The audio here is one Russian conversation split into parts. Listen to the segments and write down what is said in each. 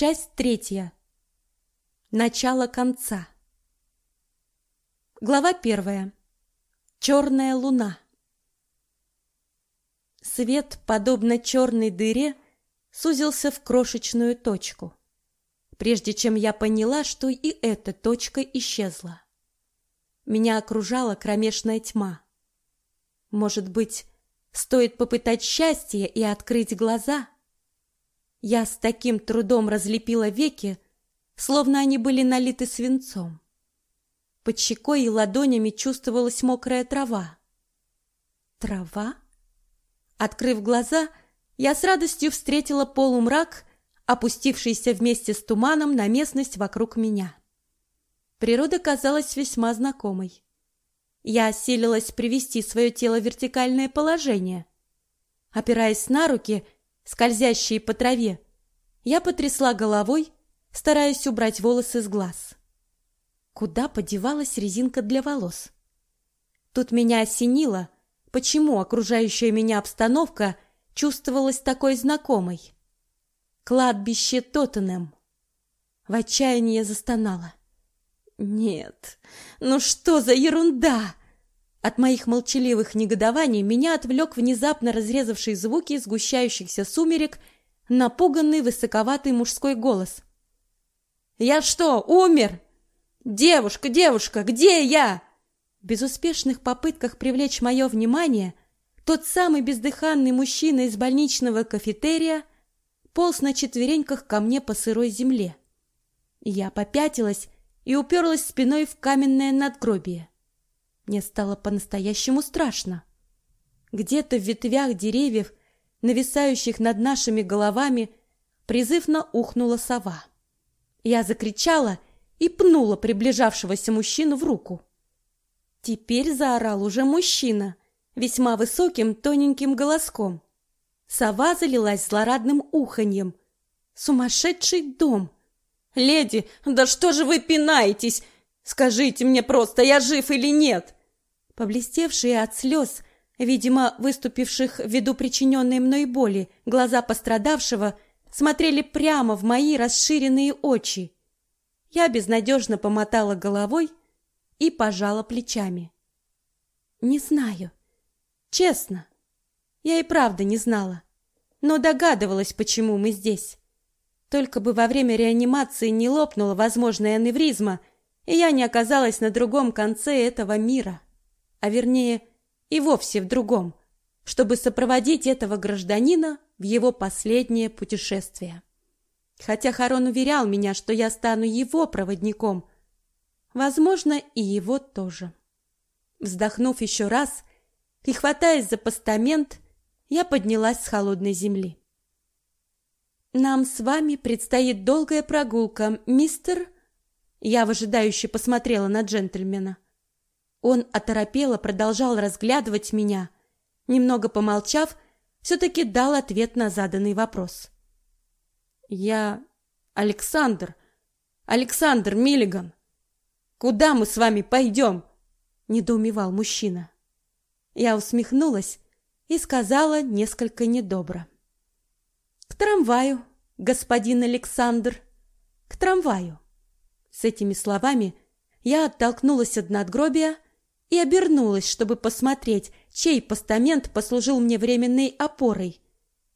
Часть третья. Начало конца. Глава первая. Черная луна. Свет, подобно черной дыре, сузился в крошечную точку, прежде чем я поняла, что и эта точка исчезла. Меня окружала кромешная тьма. Может быть, стоит попытать счастье и открыть глаза? Я с таким трудом разлепила веки, словно они были налиты свинцом. Под щекой и ладонями чувствовалась мокрая трава. Трава? Открыв глаза, я с радостью встретила полумрак, опустившийся вместе с туманом на местность вокруг меня. Природа казалась весьма знакомой. Я осилилась привести свое тело в вертикальное положение. Опираясь на руки, скользящие по траве, я потрясла головой, стараясь убрать волосы с глаз. Куда подевалась резинка для волос? Тут меня осенило, почему окружающая меня обстановка чувствовалась такой знакомой. Кладбище Тоттенем. В отчаянии я застонала. Нет, ну что за ерунда! От моих молчаливых негодований меня отвлек внезапно разрезавший звуки сгущающихся сумерек напуганный высоковатый мужской голос. «Я что, умер? Девушка, девушка, где я?» В безуспешных попытках привлечь мое внимание тот самый бездыханный мужчина из больничного кафетерия полз на четвереньках ко мне по сырой земле. Я попятилась и уперлась спиной в каменное надгробие. Мне стало по-настоящему страшно. Где-то в ветвях деревьев, нависающих над нашими головами, призывно ухнула сова. Я закричала и пнула приближавшегося мужчину в руку. Теперь заорал уже мужчина, весьма высоким тоненьким голоском. Сова залилась злорадным уханьем. Сумасшедший дом! «Леди, да что же вы пинаетесь? Скажите мне просто, я жив или нет?» Поблестевшие от слез, видимо, выступивших ввиду причиненной мной боли, глаза пострадавшего смотрели прямо в мои расширенные очи. Я безнадежно помотала головой и пожала плечами. Не знаю. Честно. Я и правда не знала, но догадывалась, почему мы здесь. Только бы во время реанимации не лопнула возможная аневризма, и я не оказалась на другом конце этого мира, а вернее, и вовсе в другом, чтобы сопроводить этого гражданина в его последнее путешествие. Хотя Харон уверял меня, что я стану его проводником, возможно, и его тоже. Вздохнув еще раз и хватаясь за постамент, я поднялась с холодной земли. Нам с вами предстоит долгая прогулка, мистер. Я выжидающе посмотрела на джентльмена. Он оторопело продолжал разглядывать меня. Немного помолчав, все-таки дал ответ на заданный вопрос. Я Александр, Александр Миллиган. Куда мы с вами пойдем? недоумевал мужчина. Я усмехнулась и сказала несколько недобро. К трамваю, господин Александр, к трамваю. С этими словами я оттолкнулась от надгробия и обернулась, чтобы посмотреть, чей постамент послужил мне временной опорой.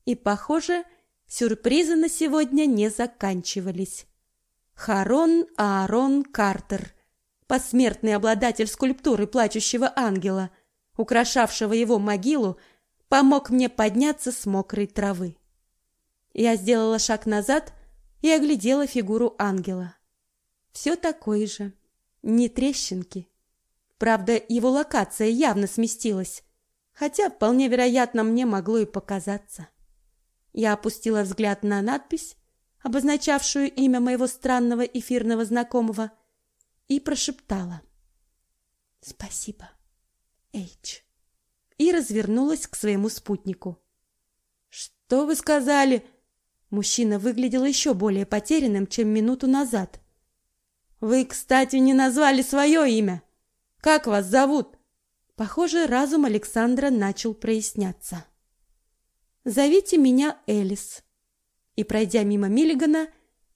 И, похоже, сюрпризы на сегодня не заканчивались. Харон Аарон Картер, посмертный обладатель скульптуры плачущего ангела, украшавшего его могилу, помог мне подняться с мокрой травы. Я сделала шаг назад и оглядела фигуру ангела. Все такой же, не трещинки. Правда, его локация явно сместилась, хотя вполне вероятно мне могло и показаться. Я опустила взгляд на надпись, обозначавшую имя моего странного эфирного знакомого, и прошептала: "Спасибо, Эйч". И развернулась к своему спутнику. "Что вы сказали?" Мужчина выглядел еще более потерянным, чем минуту назад. Вы, кстати, не назвали свое имя. Как вас зовут? Похоже, разум Александра начал проясняться. Зовите меня Элис. И пройдя мимо Миллигана,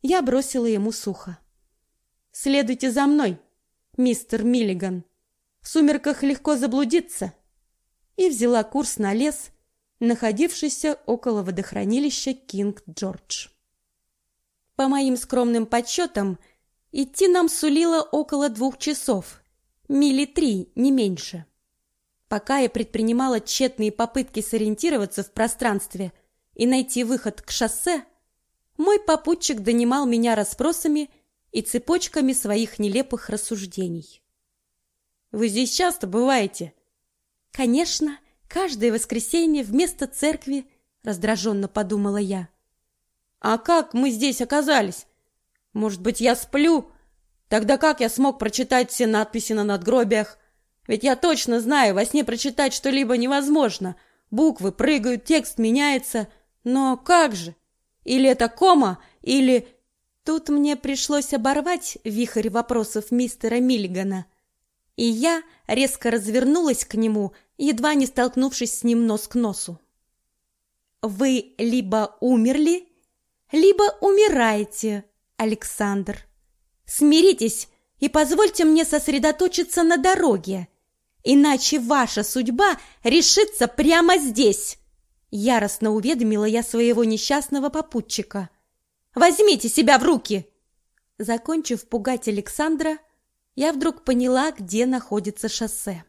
я бросила ему сухо. «Следуйте за мной, мистер Миллиган. В сумерках легко заблудиться». И взяла курс на лес, находившийся около водохранилища Кинг-Джордж. По моим скромным подсчетам, идти нам сулило около двух часов, мили три, не меньше. Пока я предпринимала тщетные попытки сориентироваться в пространстве и найти выход к шоссе, мой попутчик донимал меня расспросами и цепочками своих нелепых рассуждений. «Вы здесь часто бываете?» «Конечно, каждое воскресенье вместо церкви», — раздраженно подумала я. «А как мы здесь оказались? Может быть, я сплю? Тогда как я смог прочитать все надписи на надгробиях?» Ведь я точно знаю, во сне прочитать что-либо невозможно. Буквы прыгают, текст меняется. Но как же? Или это кома, или... Тут мне пришлось оборвать вихрь вопросов мистера Миллигана. И я резко развернулась к нему, едва не столкнувшись с ним нос к носу. «Вы либо умерли, либо умираете, Александр. Смиритесь и позвольте мне сосредоточиться на дороге, Иначе ваша судьба решится прямо здесь. Яростно уведомила я своего несчастного попутчика. Возьмите себя в руки. Закончив пугать Александра, я вдруг поняла, где находится шоссе.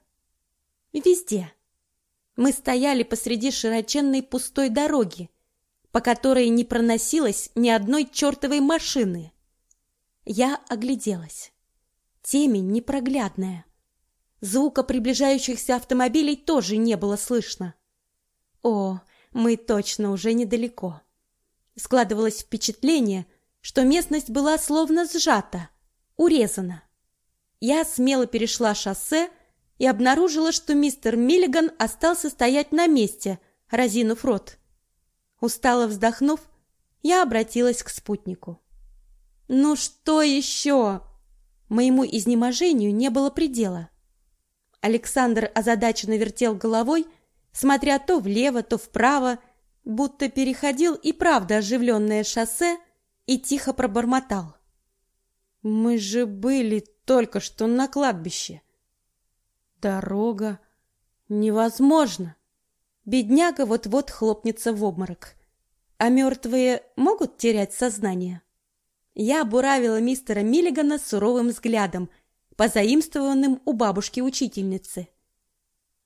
Везде. Мы стояли посреди широченной пустой дороги, по которой не проносилось ни одной чертовой машины. Я огляделась. Темень непроглядная. Звука приближающихся автомобилей тоже не было слышно. О, мы точно уже недалеко. Складывалось впечатление, что местность была словно сжата, урезана. Я смело перешла шоссе и обнаружила, что мистер Миллиган остался стоять на месте, разинув рот. Устало вздохнув, я обратилась к спутнику. «Ну что еще?» Моему изнеможению не было предела. Александр озадаченно вертел головой, смотря то влево, то вправо, будто переходил и правда оживленное шоссе и тихо пробормотал. «Мы же были только что на кладбище. Дорога невозможно. Бедняга вот-вот хлопнется в обморок. А мертвые могут терять сознание?» Я буравила мистера Миллигана суровым взглядом, позаимствованным у бабушки-учительницы.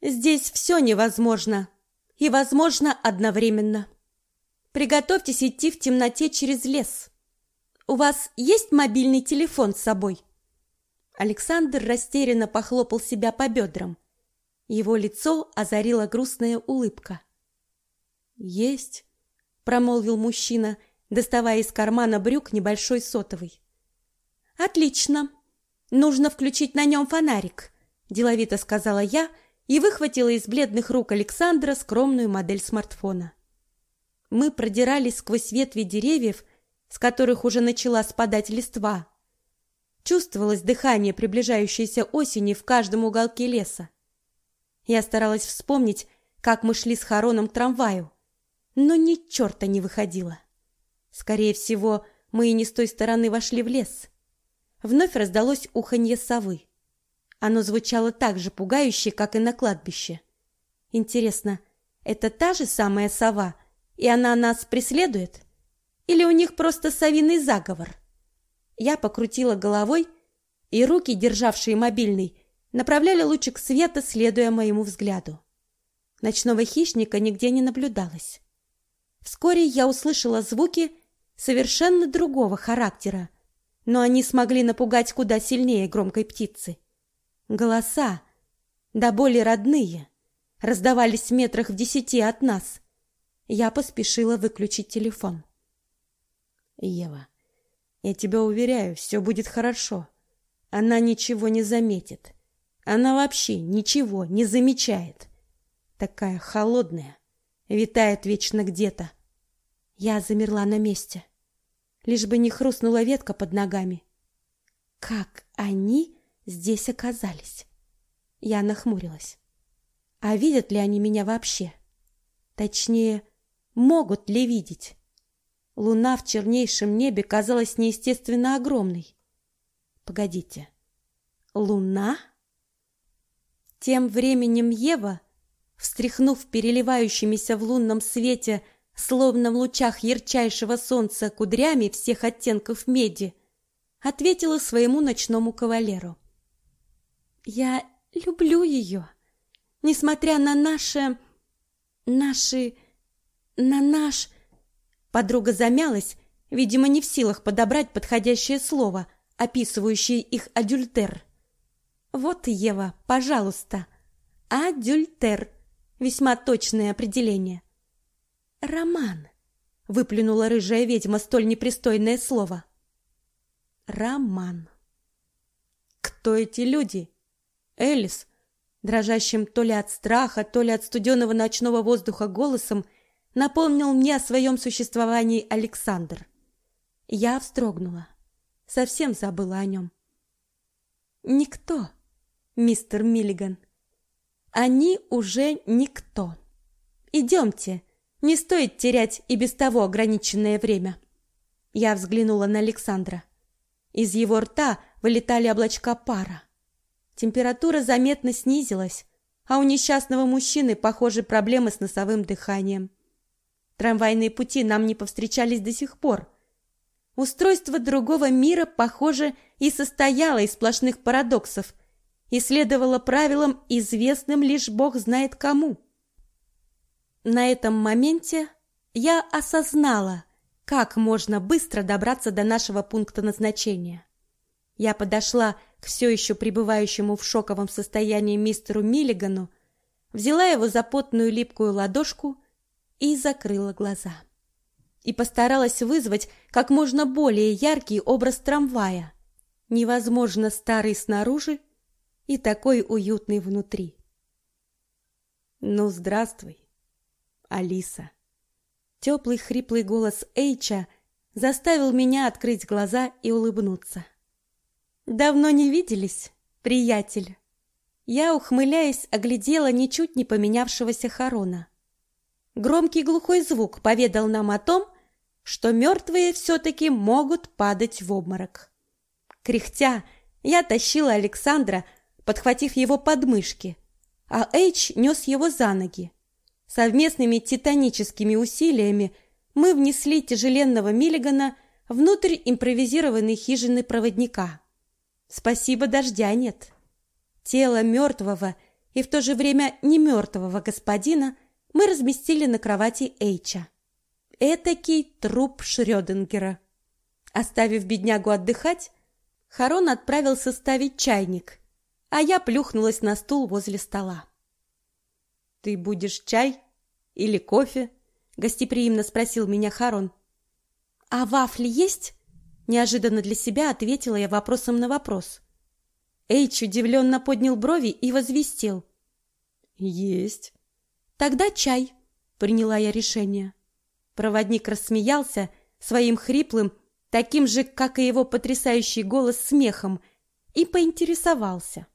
Здесь все невозможно и возможно одновременно. Приготовьтесь идти в темноте через лес. У вас есть мобильный телефон с собой? Александр растерянно похлопал себя по бедрам. Его лицо озарила грустная улыбка. Есть, промолвил мужчина, доставая из кармана брюк небольшой сотовый. Отлично. Нужно включить на нем фонарик, деловито сказала я и выхватила из бледных рук Александра скромную модель смартфона. Мы продирались сквозь ветви деревьев, с которых уже начала спадать листва. Чувствовалось дыхание приближающейся осени в каждом уголке леса. Я старалась вспомнить, как мы шли с Хароном к трамваю, но ни черта не выходило. Скорее всего, мы и не с той стороны вошли в лес. Вновь раздалось уханье совы. Оно звучало так же пугающе, как и на кладбище. Интересно, это та же самая сова, и она нас преследует? Или у них просто совиный заговор? Я покрутила головой, и руки, державшие мобильный, направляли лучик света, следуя моему взгляду. Ночного хищника нигде не наблюдалось. Вскоре я услышала звуки совершенно другого характера, но они смогли напугать куда сильнее громкой птицы. Голоса, да более родные, раздавались в метрах в десяти от нас. Я поспешила выключить телефон. Ева, я тебя уверяю, все будет хорошо. Она ничего не заметит. Она вообще ничего не замечает. Такая холодная, витает вечно где-то. Я замерла на месте лишь бы не хрустнула ветка под ногами. Как они здесь оказались? Я нахмурилась. А видят ли они меня вообще? Точнее, могут ли видеть? Луна в чернейшем небе казалась неестественно огромной. Погодите. Луна? Тем временем Ева, встряхнув переливающимися в лунном свете, словно в лучах ярчайшего солнца кудрями всех оттенков меди, ответила своему ночному кавалеру. Я люблю ее, несмотря на наше наши на наш Подруга замялась, видимо, не в силах подобрать подходящее слово, описывающее их адюльтер. Вот, Ева, пожалуйста. Адюльтер. Весьма точное определение. Роман. Выплюнула рыжая ведьма столь непристойное слово. Роман. Кто эти люди? Элис, дрожащим то ли от страха, то ли от студеного ночного воздуха голосом, напомнил мне о своем существовании Александр. Я вздрогнула. Совсем забыла о нем. Никто, мистер Миллиган. Они уже никто. Идемте, не стоит терять и без того ограниченное время. Я взглянула на Александра. Из его рта вылетали облачка пара. Температура заметно снизилась, а у несчастного мужчины, похоже, проблемы с носовым дыханием. Трамвайные пути нам не повстречались до сих пор. Устройство другого мира, похоже, и состояло из сплошных парадоксов и следовало правилам, известным лишь Бог знает кому. На этом моменте я осознала, как можно быстро добраться до нашего пункта назначения. Я подошла к все еще пребывающему в шоковом состоянии мистеру Миллигану, взяла его за потную липкую ладошку и закрыла глаза. И постаралась вызвать как можно более яркий образ трамвая, невозможно старый снаружи и такой уютный внутри. Ну, здравствуй, Алиса. Теплый хриплый голос Эйча заставил меня открыть глаза и улыбнуться. Давно не виделись, приятель. Я, ухмыляясь, оглядела ничуть не поменявшегося Харона. Громкий глухой звук поведал нам о том, что мертвые все-таки могут падать в обморок. Кряхтя, я тащила Александра, подхватив его подмышки, а Эйч нес его за ноги. Совместными титаническими усилиями мы внесли тяжеленного Миллигана внутрь импровизированной хижины проводника. Спасибо, дождя нет. Тело мертвого и в то же время не мертвого господина мы разместили на кровати Эйча. Этакий труп Шрёдингера. Оставив беднягу отдыхать, Харон отправился ставить чайник, а я плюхнулась на стул возле стола. «Ты будешь чай или кофе?» — гостеприимно спросил меня Харон. «А вафли есть?» — неожиданно для себя ответила я вопросом на вопрос. Эйч удивленно поднял брови и возвестил. «Есть». Тогда чай, приняла я решение. Проводник рассмеялся своим хриплым, таким же, как и его потрясающий голос смехом, и поинтересовался: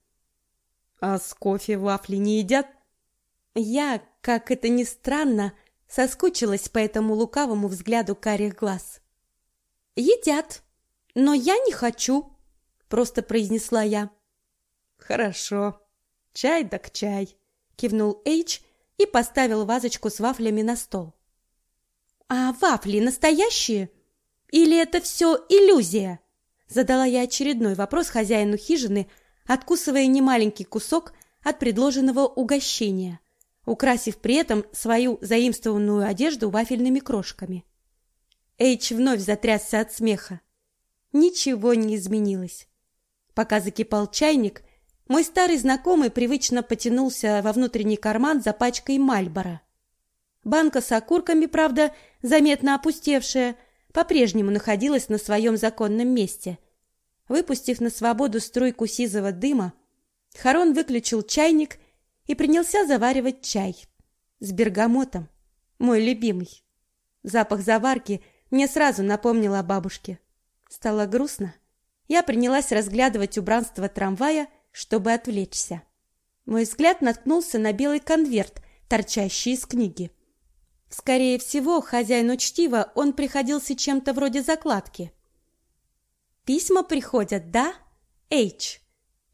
"А с кофе вафли не едят?" Я, как это ни странно, соскучилась по этому лукавому взгляду карих глаз. "Едят, но я не хочу", просто произнесла я. "Хорошо. Чай так чай", кивнул Эйч и поставил вазочку с вафлями на стол. А вафли настоящие или это все иллюзия? Задала я очередной вопрос хозяину хижины, откусывая немаленький кусок от предложенного угощения, украсив при этом свою заимствованную одежду вафельными крошками. Эйч вновь затрясся от смеха. Ничего не изменилось. Пока закипал чайник, мой старый знакомый привычно потянулся во внутренний карман за пачкой Мальбора. Банка с окурками, правда, заметно опустевшая, по-прежнему находилась на своем законном месте. Выпустив на свободу струйку сизого дыма, Харон выключил чайник и принялся заваривать чай с бергамотом, мой любимый. Запах заварки мне сразу напомнил о бабушке. Стало грустно. Я принялась разглядывать убранство трамвая чтобы отвлечься. Мой взгляд наткнулся на белый конверт, торчащий из книги. Скорее всего, хозяину чтива он приходился чем-то вроде закладки. «Письма приходят, да? Эйч?»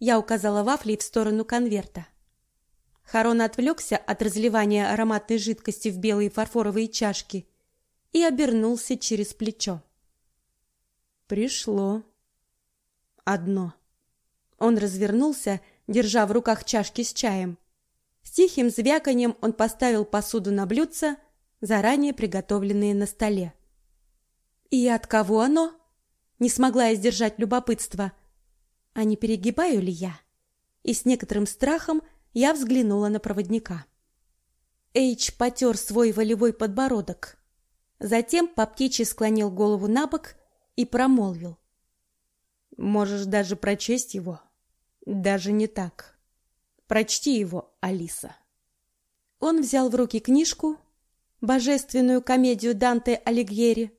Я указала вафлей в сторону конверта. Харон отвлекся от разливания ароматной жидкости в белые фарфоровые чашки и обернулся через плечо. Пришло. Одно. Он развернулся, держа в руках чашки с чаем. С тихим звяканием он поставил посуду на блюдце, заранее приготовленные на столе. И от кого оно? Не смогла я сдержать любопытство. А не перегибаю ли я? И с некоторым страхом я взглянула на проводника. Эйч потер свой волевой подбородок. Затем по птичьи склонил голову на бок и промолвил. «Можешь даже прочесть его. Даже не так. Прочти его, Алиса». Он взял в руки книжку, божественную комедию Данте Алигьери,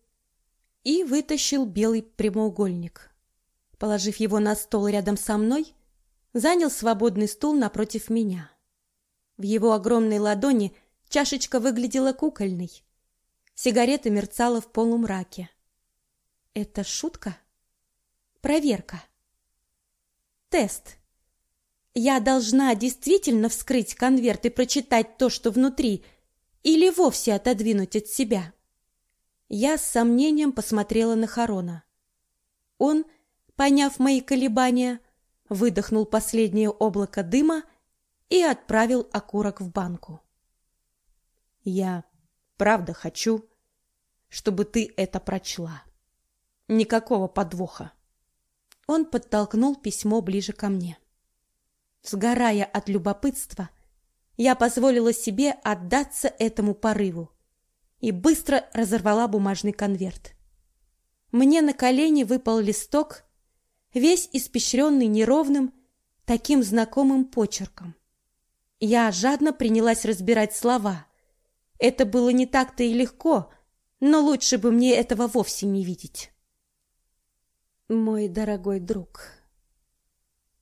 и вытащил белый прямоугольник. Положив его на стол рядом со мной, занял свободный стул напротив меня. В его огромной ладони чашечка выглядела кукольной. Сигарета мерцала в полумраке. Это шутка? Проверка. Тест. Я должна действительно вскрыть конверт и прочитать то, что внутри, или вовсе отодвинуть от себя. Я с сомнением посмотрела на Харона. Он, поняв мои колебания, выдохнул последнее облако дыма и отправил окурок в банку. Я правда хочу, чтобы ты это прочла. Никакого подвоха. Он подтолкнул письмо ближе ко мне. Сгорая от любопытства, я позволила себе отдаться этому порыву и быстро разорвала бумажный конверт. Мне на колени выпал листок весь испещренный неровным, таким знакомым почерком. Я жадно принялась разбирать слова. Это было не так-то и легко, но лучше бы мне этого вовсе не видеть. Мой дорогой друг,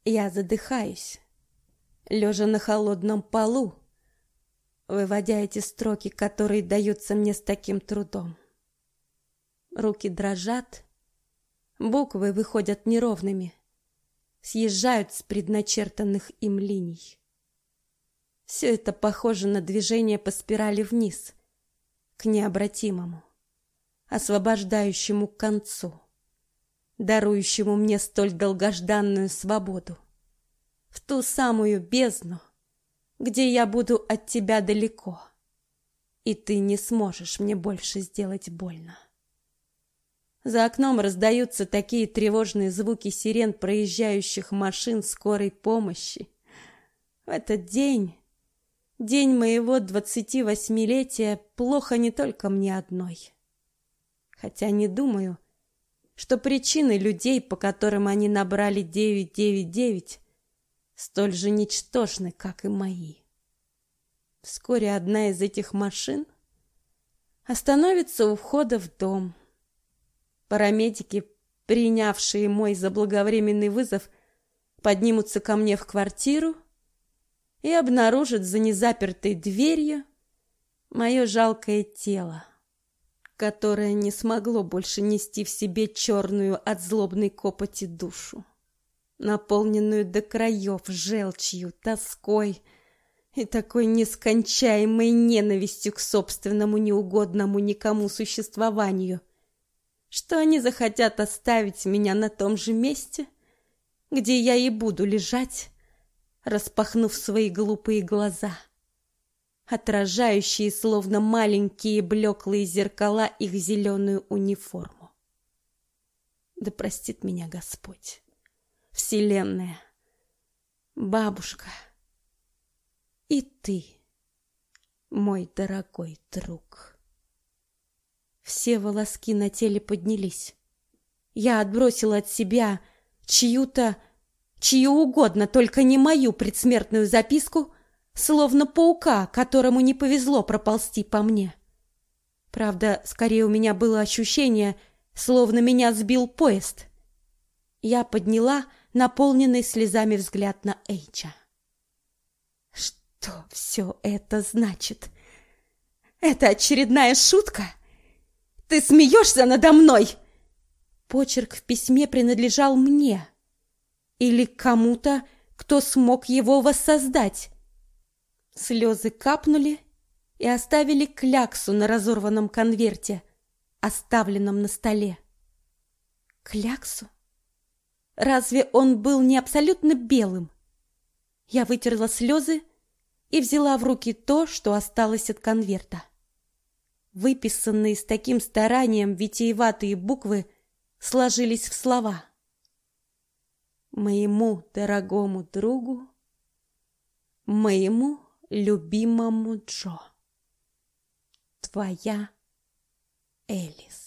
я задыхаюсь, лежа на холодном полу, выводя эти строки, которые даются мне с таким трудом. Руки дрожат, Буквы выходят неровными, съезжают с предначертанных им линий. Все это похоже на движение по спирали вниз, к необратимому, освобождающему концу, дарующему мне столь долгожданную свободу, в ту самую бездну, где я буду от тебя далеко, и ты не сможешь мне больше сделать больно. За окном раздаются такие тревожные звуки сирен проезжающих машин скорой помощи. В этот день, день моего двадцати восьмилетия, плохо не только мне одной. Хотя не думаю, что причины людей, по которым они набрали 999, столь же ничтожны, как и мои. Вскоре одна из этих машин остановится у входа в дом. Парамедики, принявшие мой заблаговременный вызов, поднимутся ко мне в квартиру и обнаружат за незапертой дверью мое жалкое тело, которое не смогло больше нести в себе черную от злобной копоти душу, наполненную до краев желчью, тоской и такой нескончаемой ненавистью к собственному неугодному никому существованию — что они захотят оставить меня на том же месте, где я и буду лежать, распахнув свои глупые глаза, отражающие словно маленькие блеклые зеркала их зеленую униформу. Да простит меня Господь, Вселенная, бабушка и ты, мой дорогой друг. Все волоски на теле поднялись. Я отбросила от себя чью-то, чью угодно, только не мою предсмертную записку, словно паука, которому не повезло проползти по мне. Правда, скорее у меня было ощущение, словно меня сбил поезд. Я подняла наполненный слезами взгляд на Эйча. Что все это значит? Это очередная шутка? Ты смеешься надо мной? Почерк в письме принадлежал мне. Или кому-то, кто смог его воссоздать. Слезы капнули и оставили кляксу на разорванном конверте, оставленном на столе. Кляксу? Разве он был не абсолютно белым? Я вытерла слезы и взяла в руки то, что осталось от конверта. Выписанные с таким старанием витиеватые буквы сложились в слова. Моему дорогому другу, моему любимому Джо. Твоя Элис.